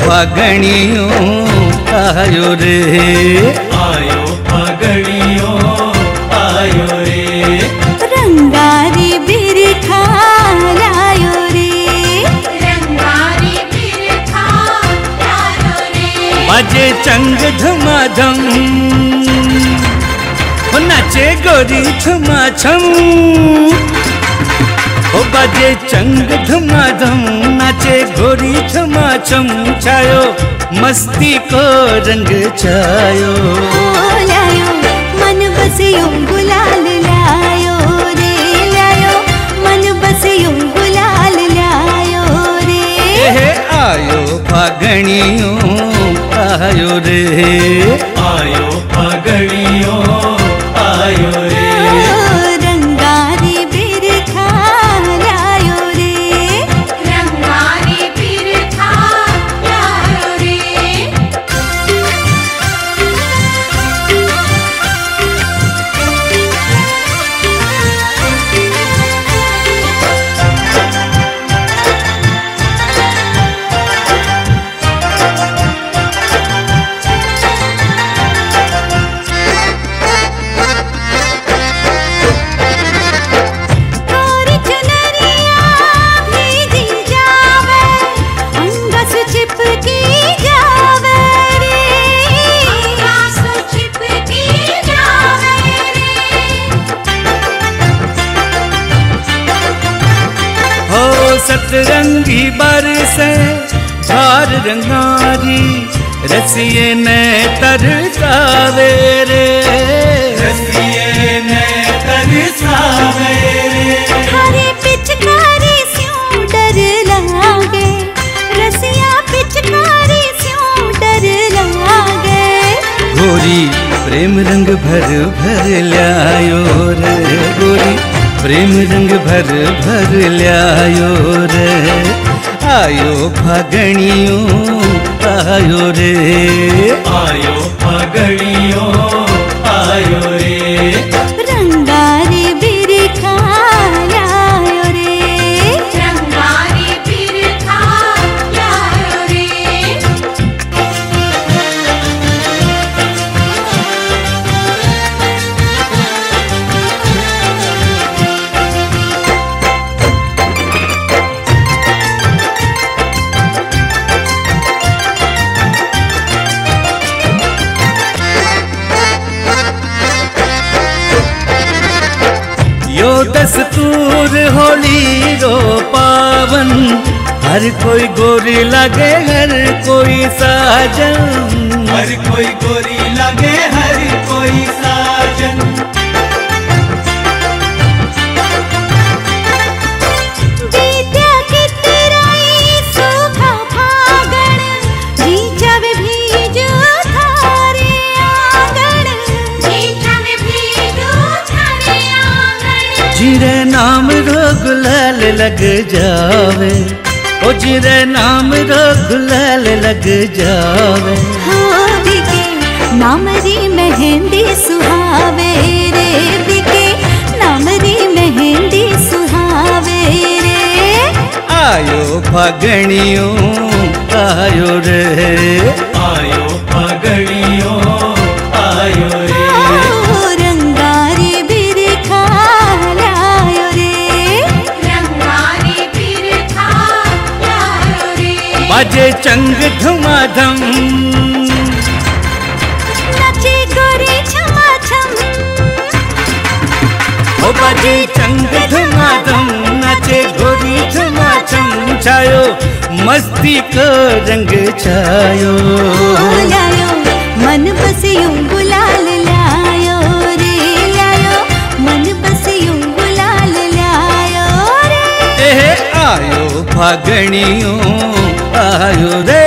फागणियों आयो रे आयो फागणियो आयो रे। रंगारी बिरखा लायो रे। रंगारी बिरखा लायो रे। बाजे चंग धमाधम नाचे गोरी छमा छम बाजे चंग धमाधम नाचे गोरी छमा छम छायो मस्ती को रंग छायो। लायो मन बसियो गुलाल लायो रे लायो मन बसियो गुलाल लायो रे। ए आयो फागणियों आयो रे। आयो फागणियो सतरंगी बरस झार रंगारी रसिए ने तरसावे रे। रसिए ने तरसावे रे। हरे पिचकारी स्यों डर लागे रसिया पिचकारी स्यों डर लागे। गोरी प्रेम रंग भर भर लायो रे। गोरी प्रेम रंग भर भर लायो रे। आयो फागणियों आयो रे। आयो फागणियो दस्तूर होली रो पावन। हर कोई गोरी लगे, हर कोई साजन। हर कोई गोरी लगे, हर कोई साजन। जिरे नाम रोग लाल लग जावे। ओ जिरे नाम रोग लाल लग जावे। हाँ बिके नामरी मेहंदी सुहावे रे। बिके नामरी मेहंदी सुहावे रे। आयो फागणियों आयो रे। आयो फागणियो बाजे चंग धमाधम नचे गोरी ओ बाजे चंग धमाधम नाचे गोरी छमा छम छायो मस्ती को रंग छायो। लायो मन बसियो गुलाल लायो रे लायो मन बसियो गुलाल लायो रे। ए आयो फागणियों ಆಯುದೇ